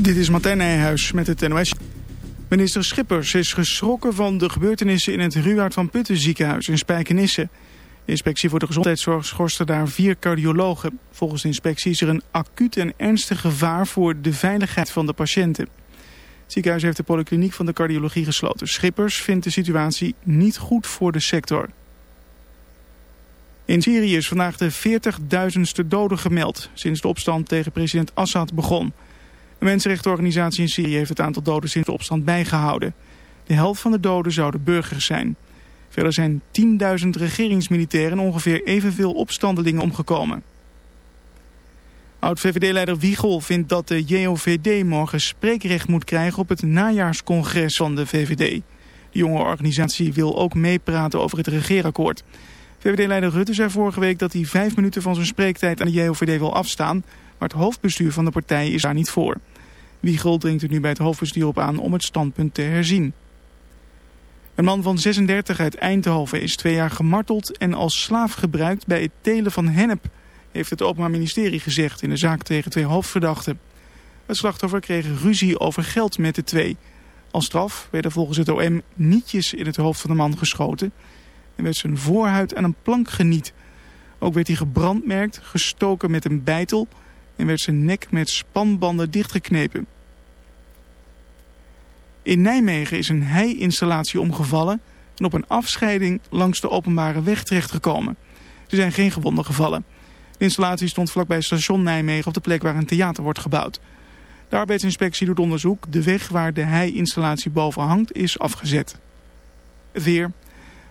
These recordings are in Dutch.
Dit is Martijn Nijhuis met het NOS. Minister Schippers is geschrokken van de gebeurtenissen in het Ruwaard van Putten ziekenhuis in Spijkenisse. De inspectie voor de gezondheidszorg schorste daar vier cardiologen. Volgens de inspectie is er een acuut en ernstig gevaar voor de veiligheid van de patiënten. Het ziekenhuis heeft de polykliniek van de cardiologie gesloten. Schippers vindt de situatie niet goed voor de sector. In Syrië is vandaag de 40.000ste doden gemeld sinds de opstand tegen president Assad begon. Een mensenrechtenorganisatie in Syrië heeft het aantal doden sinds de opstand bijgehouden. De helft van de doden zouden burgers zijn. Verder zijn 10.000 regeringsmilitairen en ongeveer evenveel opstandelingen omgekomen. Oud-VVD-leider Wiegel vindt dat de JOVD morgen spreekrecht moet krijgen op het najaarscongres van de VVD. De jonge organisatie wil ook meepraten over het regeerakkoord. VVD-leider Rutte zei vorige week dat hij vijf minuten van zijn spreektijd aan de JOVD wil afstaan, maar het hoofdbestuur van de partij is daar niet voor. Wiegel dringt er nu bij het hoofdbestuur op aan om het standpunt te herzien. Een man van 36 uit Eindhoven is twee jaar gemarteld en als slaaf gebruikt bij het telen van hennep, heeft het Openbaar Ministerie gezegd in de zaak tegen twee hoofdverdachten. Het slachtoffer kreeg ruzie over geld met de twee. Als straf werden volgens het OM nietjes in het hoofd van de man geschoten en werd zijn voorhuid aan een plank geniet. Ook werd hij gebrandmerkt, gestoken met een bijtel en werd zijn nek met spanbanden dichtgeknepen. In Nijmegen is een hei-installatie omgevallen en op een afscheiding langs de openbare weg terechtgekomen. Er zijn geen gewonden gevallen. De installatie stond vlakbij station Nijmegen op de plek waar een theater wordt gebouwd. De arbeidsinspectie doet onderzoek. De weg waar de hei-installatie boven hangt is afgezet. Het weer.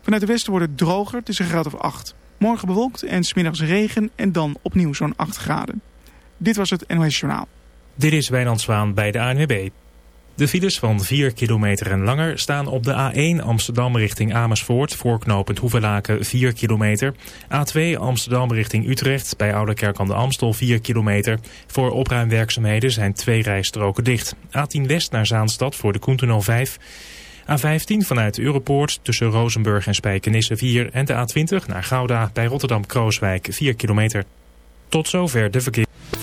Vanuit het westen wordt het droger, het is een graad of 8. Morgen bewolkt en smiddags regen en dan opnieuw zo'n 8 graden. Dit was het NOS Journaal. Dit is Wijnand Zwaan bij de ANWB. De files van 4 kilometer en langer staan op de A1 Amsterdam richting Amersfoort... voorknopend Hoevelaken 4 kilometer. A2 Amsterdam richting Utrecht bij Ouderkerk aan de Amstel 4 kilometer. Voor opruimwerkzaamheden zijn twee rijstroken dicht. A10 West naar Zaanstad voor de Koentunnel 5... A15 vanuit Europoort tussen Rozenburg en Spijkenisse 4 en de A20 naar Gouda bij Rotterdam-Krooswijk 4 kilometer. Tot zover de verkeer.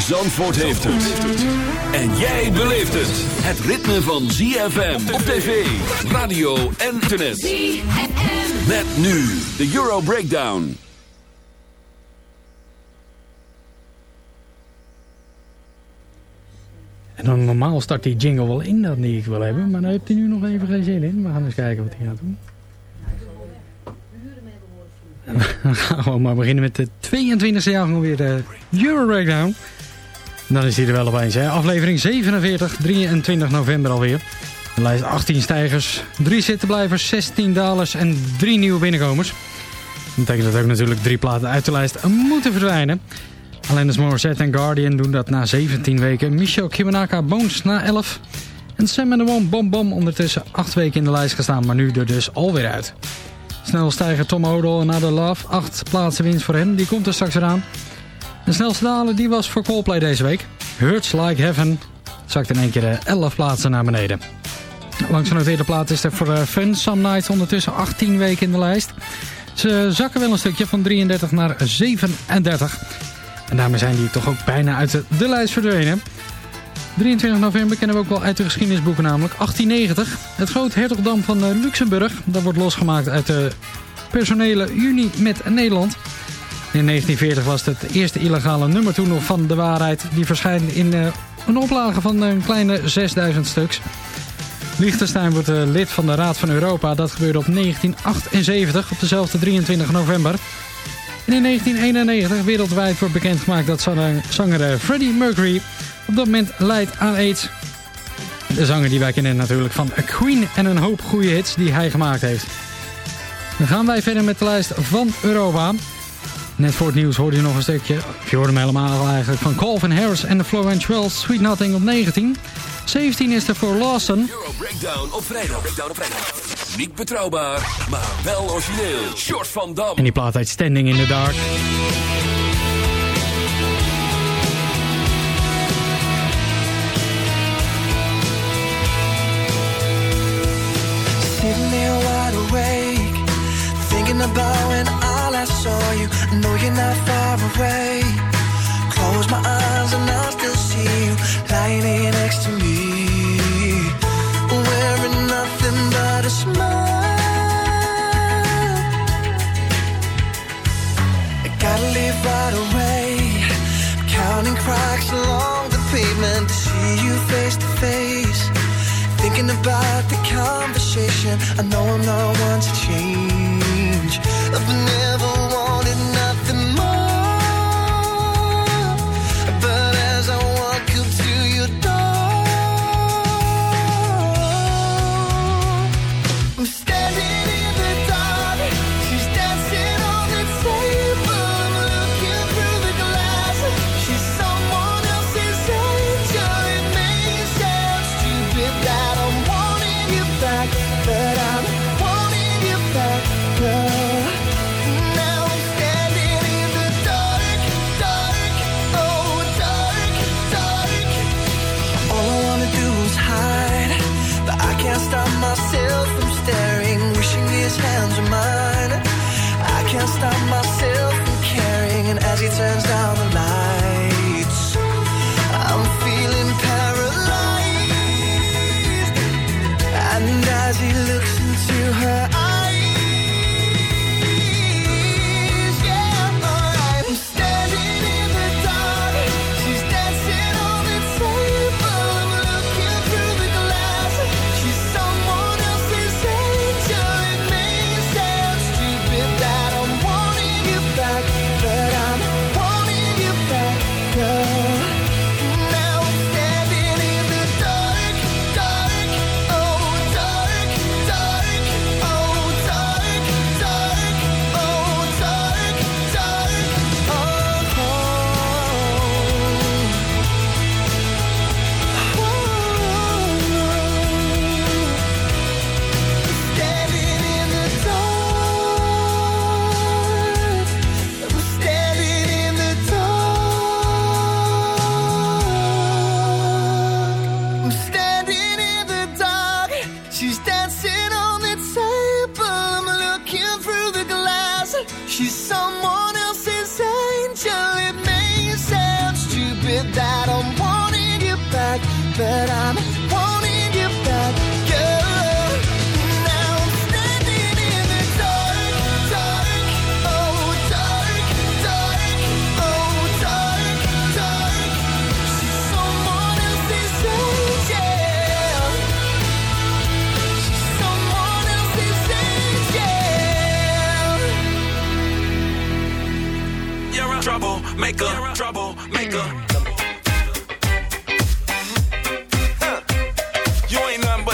Zandvoort heeft het. En jij beleeft het. Het ritme van ZFM op tv, radio en internet. ZFM. Met nu de Euro Breakdown. En dan normaal start die jingle wel in dat die ik wil hebben. Maar daar heeft hij nu nog even geen zin in. We gaan eens kijken wat hij gaat doen. Dan gaan we gewoon maar beginnen met de 22e jaar weer de Euro Breakdown. Dan is hij er wel opeens. Hè? Aflevering 47, 23 november alweer. De lijst 18 stijgers, 3 zittenblijvers, 16 dalers en 3 nieuwe binnenkomers. Dat betekent dat ook natuurlijk drie platen uit de lijst moeten verdwijnen. Alanis Morissette en Guardian doen dat na 17 weken. Michel Kimanaka Bones na 11. En Sam and the One Bom Bom ondertussen 8 weken in de lijst gestaan, maar nu er dus alweer uit. Snel stijger Tom Odell en Another Love. 8 plaatsen winst voor hem, die komt er straks weer aan. De snelste daler die was voor Coldplay deze week. Hurts Like Heaven zakt in één keer 11 plaatsen naar beneden. Langs genoteerde plaat is er voor uh, Fun Some Nights ondertussen 18 weken in de lijst. Ze zakken wel een stukje van 33 naar 37. En daarmee zijn die toch ook bijna uit de, de lijst verdwenen. 23 november kennen we ook wel uit de geschiedenisboeken namelijk. 1890, het groot hertogdam van eh, Luxemburg. Dat wordt losgemaakt uit de personele unie met Nederland. In 1940 was het het eerste illegale nummer toen nog van De Waarheid. Die verschijnt in eh, een oplage van een kleine 6000 stuks. Liechtenstein wordt eh, lid van de Raad van Europa. Dat gebeurde op 1978, op dezelfde 23 november. En in 1991 wereldwijd wordt bekendgemaakt dat zanger, eh, Freddie Mercury op dat moment leidt aan AIDS. De zanger die wij kennen natuurlijk van A Queen en een hoop goede hits die hij gemaakt heeft. Dan gaan wij verder met de lijst van Europa. Net voor het nieuws hoorde je nog een stukje, of je hoorde hem helemaal eigenlijk, van Calvin Harris en de Florence Wells Sweet Nothing op 19. 17 is er voor Lawson. Euro Breakdown op vrijdag. Breakdown op vrijdag. Niet betrouwbaar, maar wel origineel. Short van Dam. En die plaat heet Standing in the Dark. Sitting there wide awake, thinking about when I saw you. I know you're not far away. Close my eyes and I still see you lying here next to me, wearing nothing but a smile. I gotta leave right away, counting cracks along the pavement to see you face to face. Thinking about the conversation, I know I'm not one to change. I've never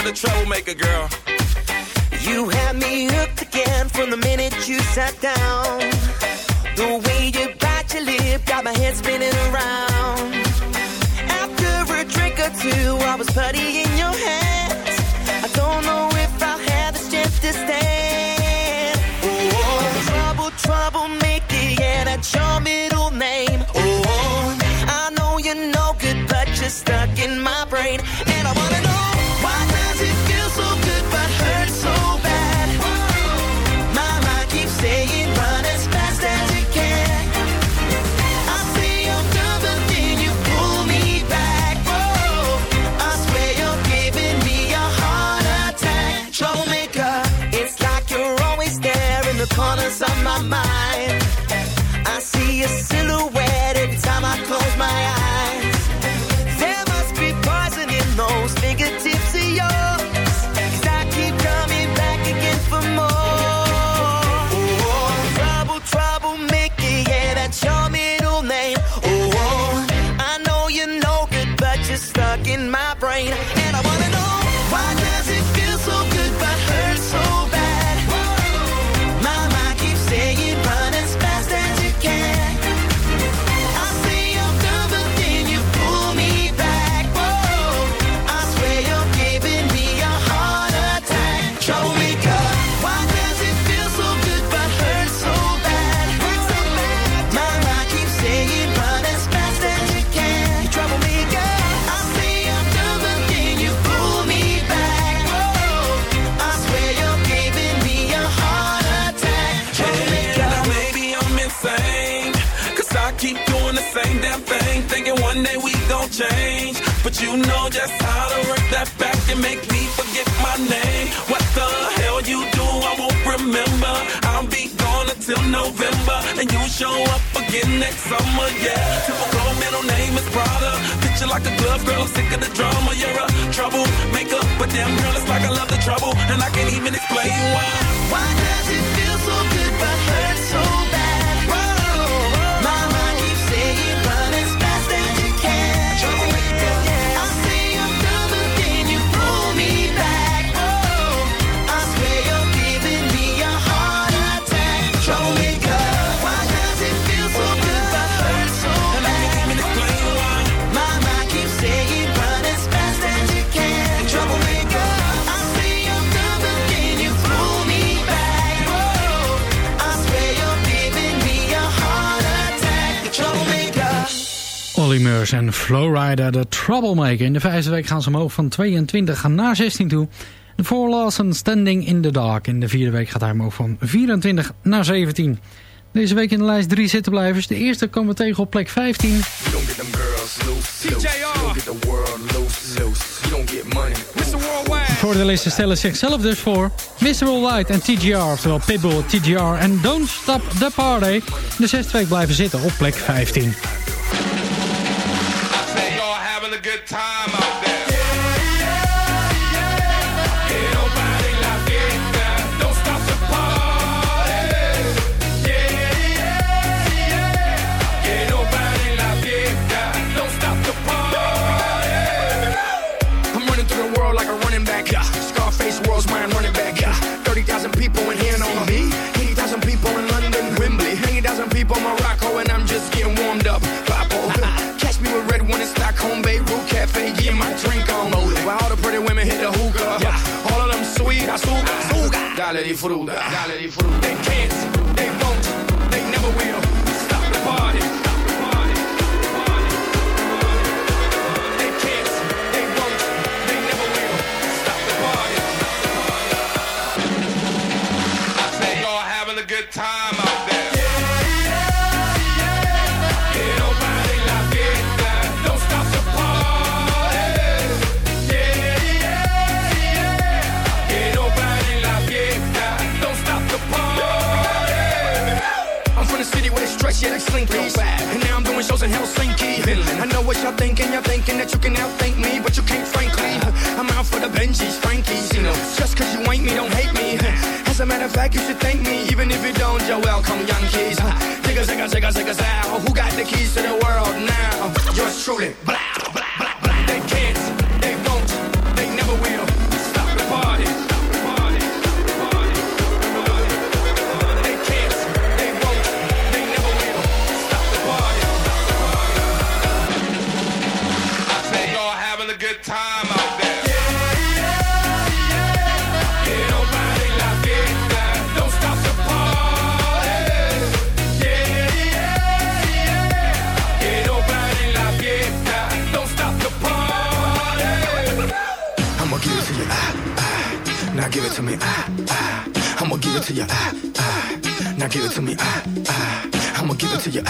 a troublemaker, girl. You had me hooked again from the minute you sat down. The way you bite your lip got my head spinning around. After a drink or two, I was putty in your hands. I don't know if I'll have the strength to stand. Oh, trouble, troublemaker, yeah, that's your middle name. Oh, I know you're no good, but you're stuck in my keep doing the same damn thing. Thinking one day we gon' change. But you know just how to work that back and make me forget my name. What the hell you do, I won't remember. I'll be gone until November. And you show up again next summer, yeah. Typical middle name is Prada. Picture like a glove, girl, I'm sick of the drama. You're a troublemaker. But damn girl, it's like I love the trouble. And I can't even explain why. Why does it En Flowrider, de Troublemaker. In de vijfde week gaan ze omhoog van 22 naar 16 toe. De Four Lawson Standing in the Dark. In de vierde week gaat hij omhoog van 24 naar 17. Deze week in de lijst drie zittenblijvers. De eerste komen we tegen op plek 15. You don't get them girls loose, loose. You don't get the world loose, loose. You don't get money. Mr. Worldwide. Voor de lijsten stellen zichzelf dus voor. Mr. Worldwide en TGR, oftewel Pitbull, TGR en Don't Stop the Party. De zesde week blijven zitten op plek 15. People in here on me. 80,000 people in London, Wembley. 80,000 people in Morocco, and I'm just getting warmed up. Papo. Catch me with red one in Stockholm, Beirut Cafe, getting my drink on. While all the pretty women hit the hookah. All of them sweet, azúcar, azúcar. Dale di fruta, dale di fruta. They can't, slinky. And now I'm doing shows in Helsinki. I know what y'all thinking, y'all thinking that you can outthink me, but you can't, frankly. I'm out for the Benjis, Frankies, you know. Just cause you ain't me, don't hate me. As a matter of fact, you should thank me, even if you don't, you're welcome, young keys. Zigga, zigga, zigga, zigga, zow. Who got the keys to the world now? Yours truly. Blah, to me, ah, ah. I'ma give it to you, ah. Now give it to me, ah, ah. I'ma give it to you.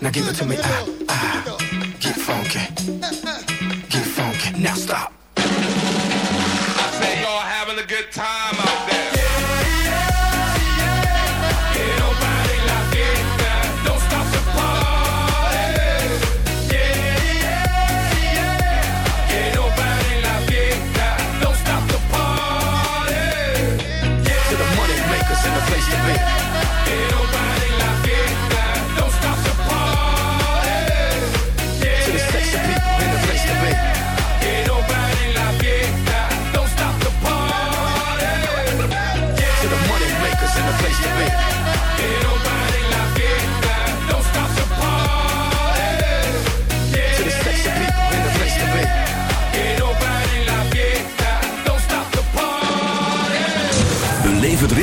Now give it to me, ah.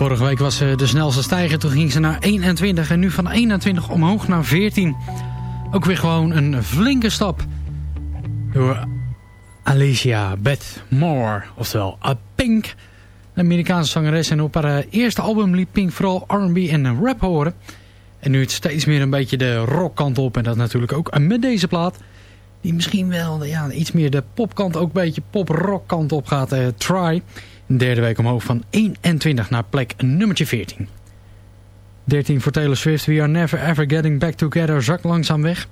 Vorige week was ze de snelste stijger, toen ging ze naar 21 en nu van 21 omhoog naar 14. Ook weer gewoon een flinke stap door Alicia Beth Moore, oftewel A Pink. De Amerikaanse zangeres en op haar eh, eerste album liep Pink vooral R&B en rap horen. En nu het steeds meer een beetje de rockkant op en dat natuurlijk ook eh, met deze plaat. Die misschien wel ja, iets meer de popkant ook een beetje pop-rockkant op gaat, uh, Try... Derde week omhoog van 21 naar plek nummertje 14. 13 voor Taylor Swift, We Are Never Ever Getting Back Together Zak langzaam weg.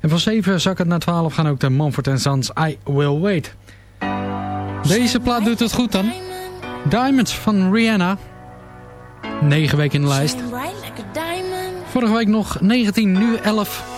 En van 7 zak het naar 12 gaan ook de Manfort Sans. I Will Wait. Deze plaat doet het goed dan. Diamonds van Rihanna. 9 weken in de lijst. Vorige week nog 19, nu 11.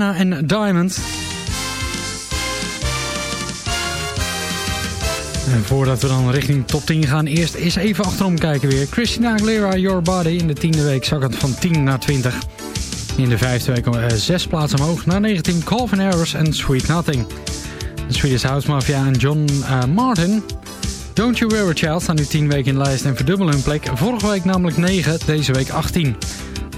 En Diamond. En voordat we dan richting top 10 gaan, eerst eens even achterom kijken weer. Christina Aguilera, Your Body. In de tiende week zakkend van 10 naar 20. In de vijfde week uh, zes plaatsen omhoog naar 19. Calvin Harris en Sweet Nothing. De Swedish House Mafia en John uh, Martin. Don't You Wear a Child staan nu 10 weken in lijst en verdubbelen hun plek. Vorige week namelijk 9, deze week 18.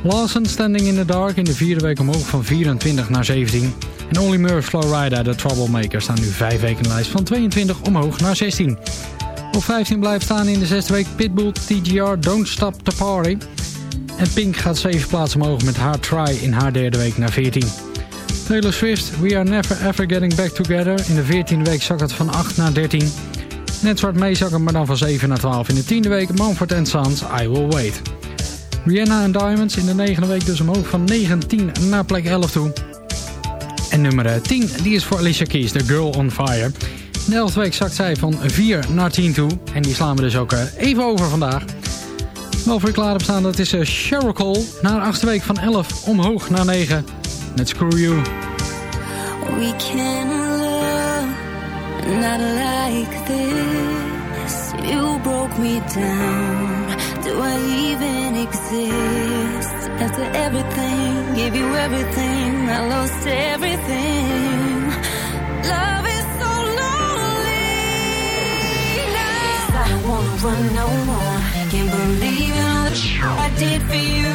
Lawson Standing in the Dark in de vierde week omhoog van 24 naar 17. En Only Murph Flowrider, de Troublemaker, staan nu 5 weken in de lijst van 22 omhoog naar 16. Op 15 blijft staan in de zesde week Pitbull TGR Don't Stop the Party. En Pink gaat 7 plaatsen omhoog met Hard Try in haar derde week naar 14. Taylor Swift, We Are Never Ever Getting Back Together. In de 14e week zakt het van 8 naar 13. Net zwart meezakken, maar dan van 7 naar 12. In de tiende week Mumford Sons, I Will Wait. Rihanna en Diamonds in de negende week dus omhoog van 19 naar plek 11 toe. En nummer 10, die is voor Alicia Keys, The Girl on Fire. De 11e week zakt zij van 4 naar 10 toe. En die slaan we dus ook eh, even over vandaag. Wel voor je klaar op staan, dat is eh, Cheryl Cole. Na de 8e week van 11 omhoog naar 9. Met Screw You. We can love, not like this. You broke me down. Do I even exist? After everything, give you everything, I lost everything. Love is so lonely now. I wanna run no more. Can't believe in all the shit I did for you,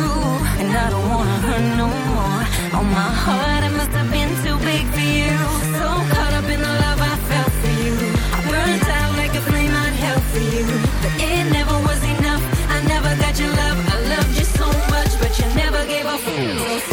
and I don't wanna hurt no more. On my heart, it must have been too big for you. So caught up in the love I felt for you, I burned out like a flame I'd for you, but it never. Show.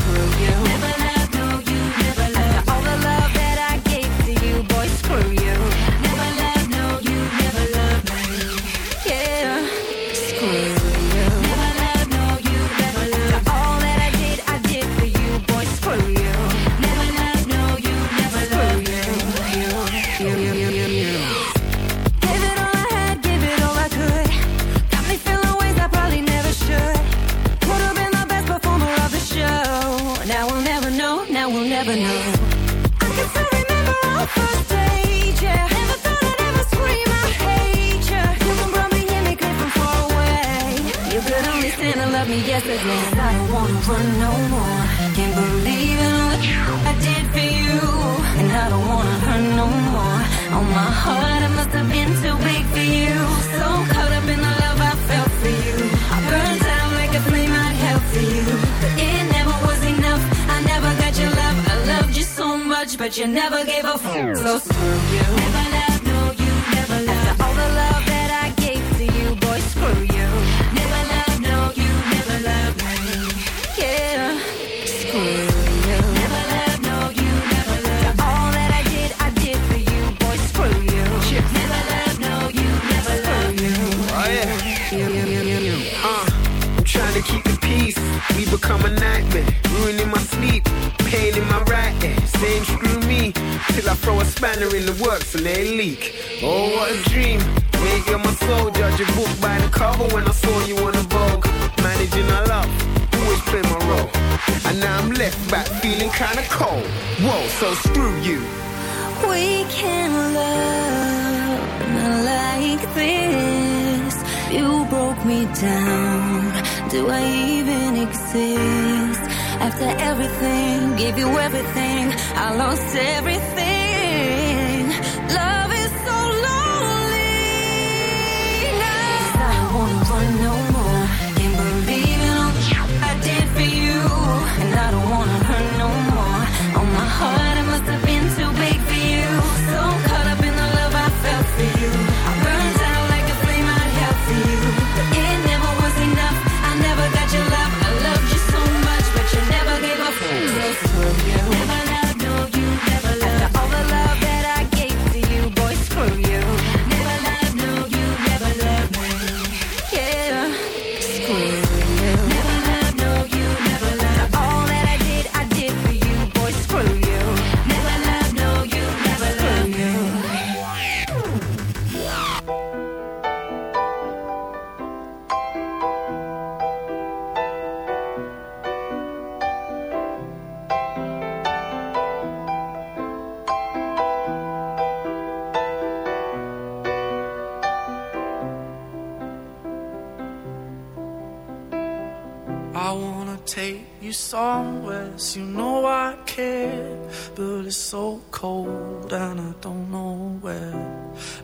broke me down. Do I even exist? After everything, gave you everything, I lost everything. Love is so lonely. Now. I don't wanna run no more. Can't believe in all I did for you, and I don't wanna hurt no more. On my heart.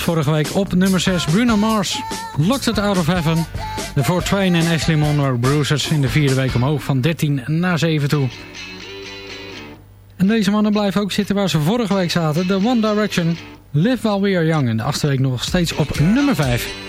vorige week op nummer 6 Bruno Mars. Locked It Out of Heaven. De Fort Wayne en Ashley Monroe Bruisers in de vierde week omhoog van 13 naar 7 toe. En deze mannen blijven ook zitten waar ze vorige week zaten. De One Direction. Live While We Are Young. In de achtste week nog steeds op nummer 5.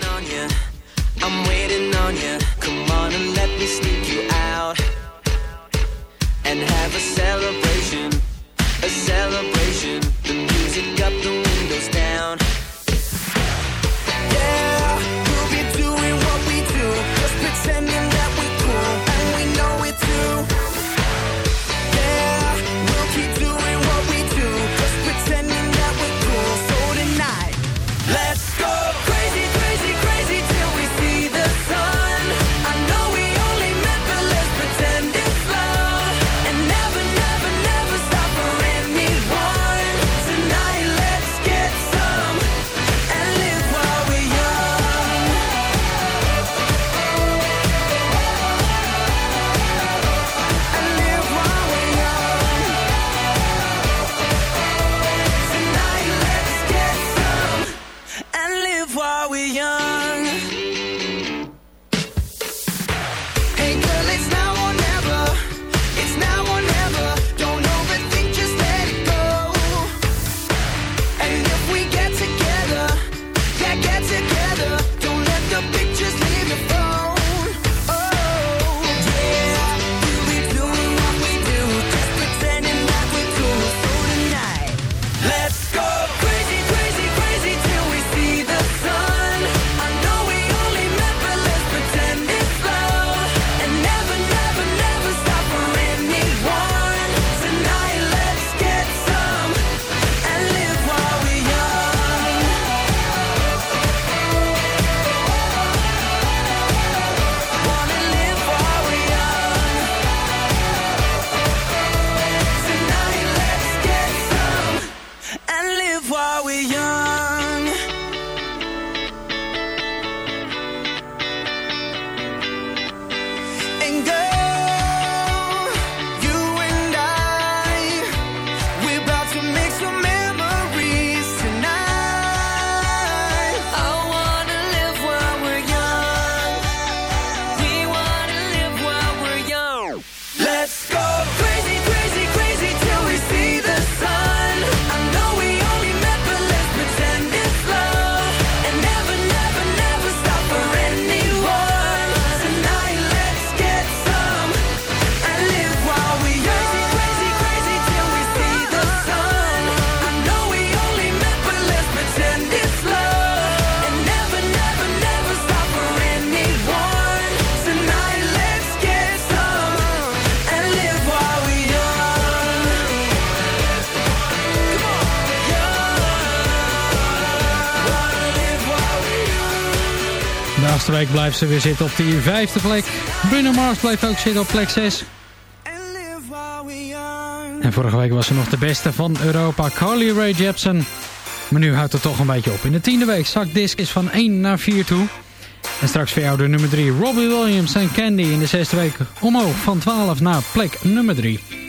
week blijft ze weer zitten op die vijfde plek. Bruno Mars blijft ook zitten op plek 6. En vorige week was ze nog de beste van Europa, Carly Ray Jepsen. Maar nu houdt het toch een beetje op. In de tiende week zakt Disc is van 1 naar 4 toe. En straks voor jou de nummer 3, Robbie Williams en Candy in de zesde week omhoog van 12 naar plek nummer 3.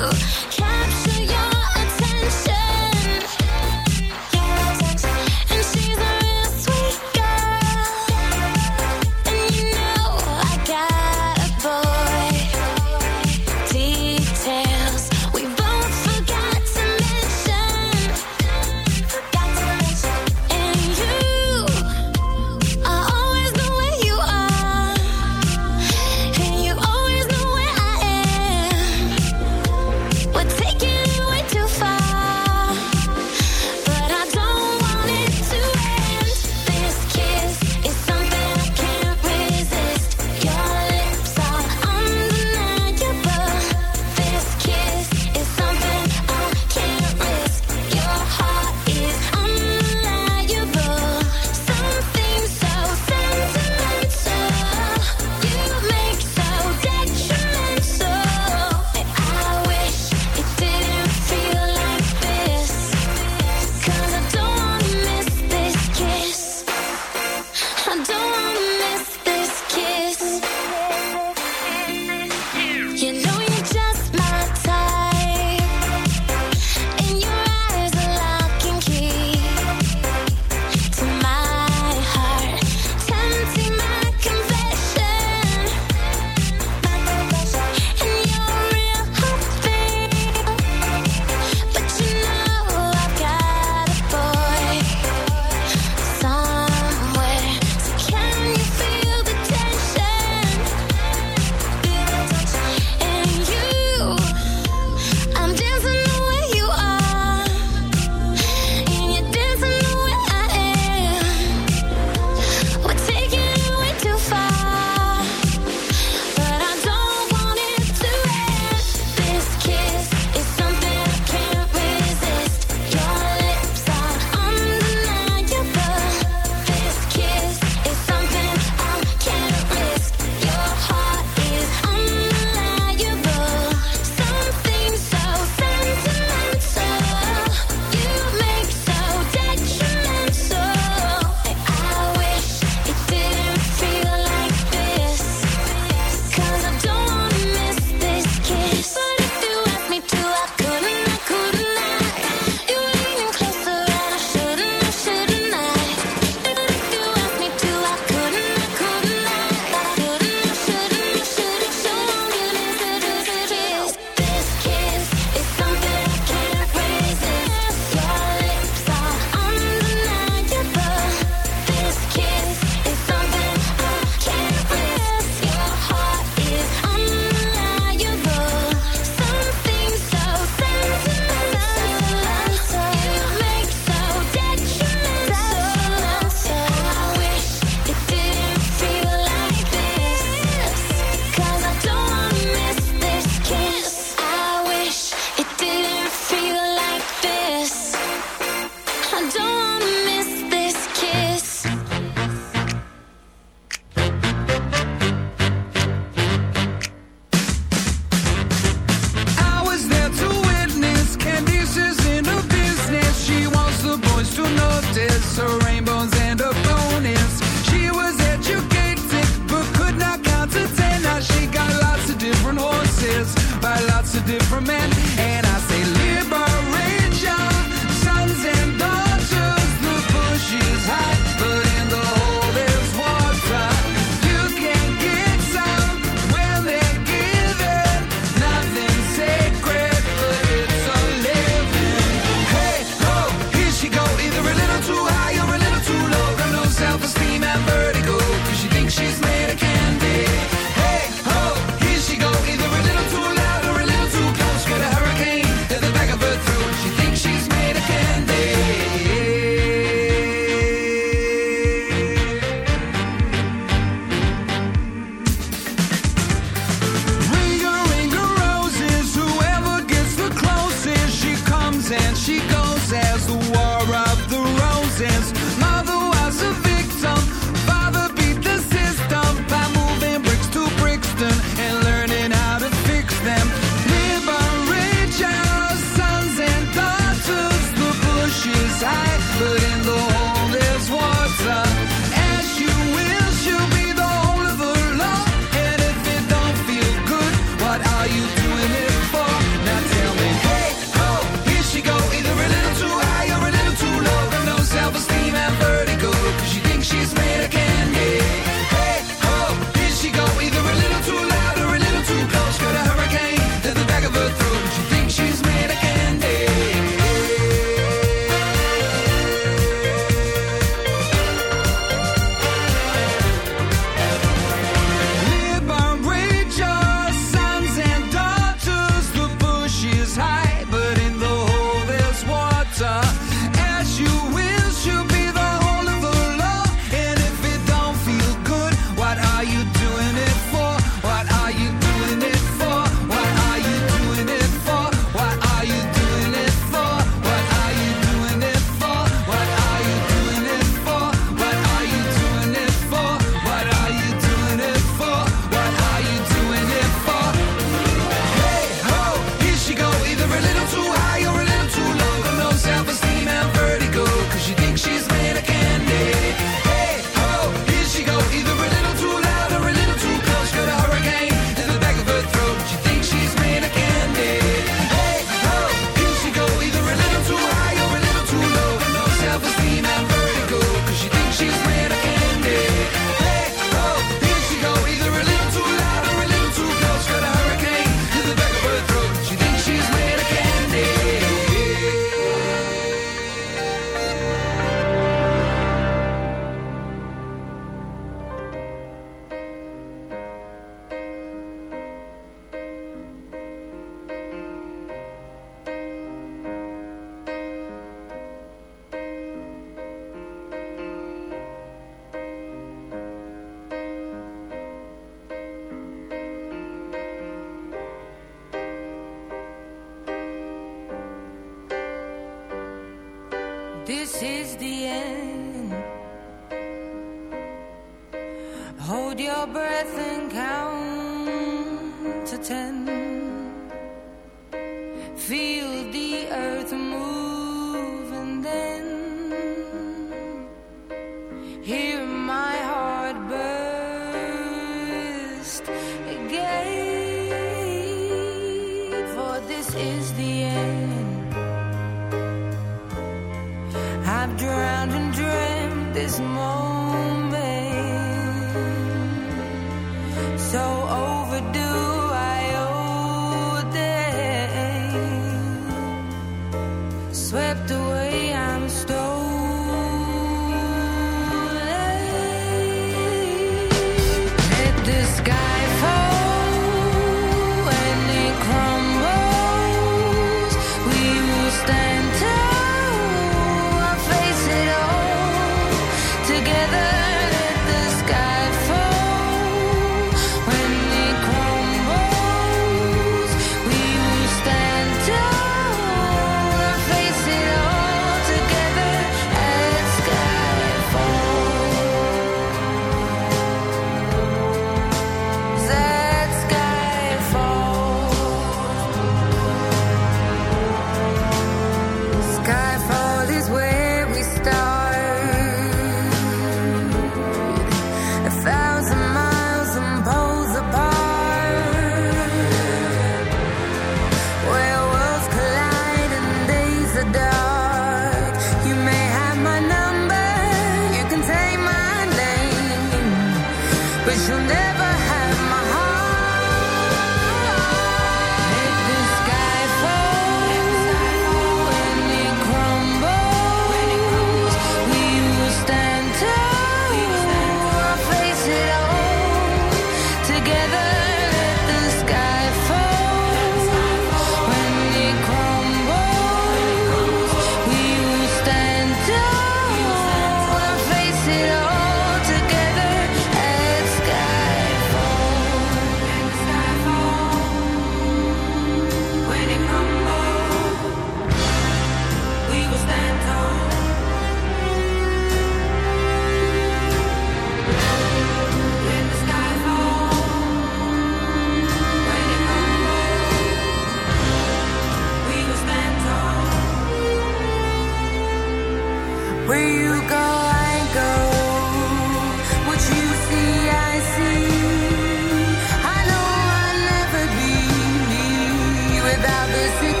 Cause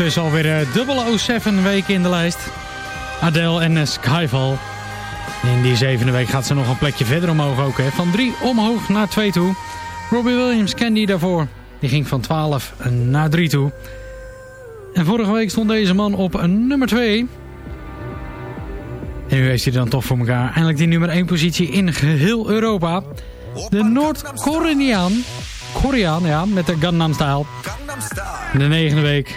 ondertussen alweer uh, 007 weken in de lijst. Adele en uh, Skyfall. In die zevende week gaat ze nog een plekje verder omhoog ook. Hè. Van 3 omhoog naar 2 toe. Robbie Williams kende die daarvoor. Die ging van 12 naar 3 toe. En vorige week stond deze man op nummer 2. En nu heeft hij dan toch voor elkaar eindelijk die nummer 1 positie in geheel Europa. De Noord-Koreaan, Koreaan, ja, met de Gangnam Style. De negende week.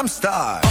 I'm star.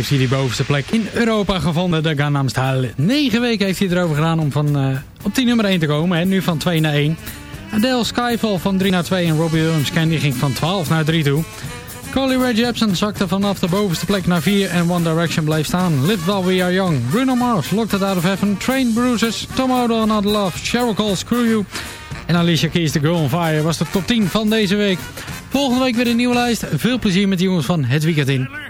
Heeft hij die bovenste plek in Europa gevonden. De Gangnam Style. 9 weken heeft hij erover gedaan om van, eh, op die nummer 1 te komen. En nu van 2 naar 1. Adele Skyfall van 3 naar 2. En Robbie Williams Candy ging van 12 naar 3 toe. Carly Rae Jepsen zakte vanaf de bovenste plek naar 4. En One Direction bleef staan. Live While We Are Young. Bruno Mars, Locked It Out of Heaven. Train Bruises. Tom Odo, Another Love. Cheryl Cole, Screw You. En Alicia Keys, The Girl on Fire was de top 10 van deze week. Volgende week weer een nieuwe lijst. Veel plezier met de jongens van Het Weekend In.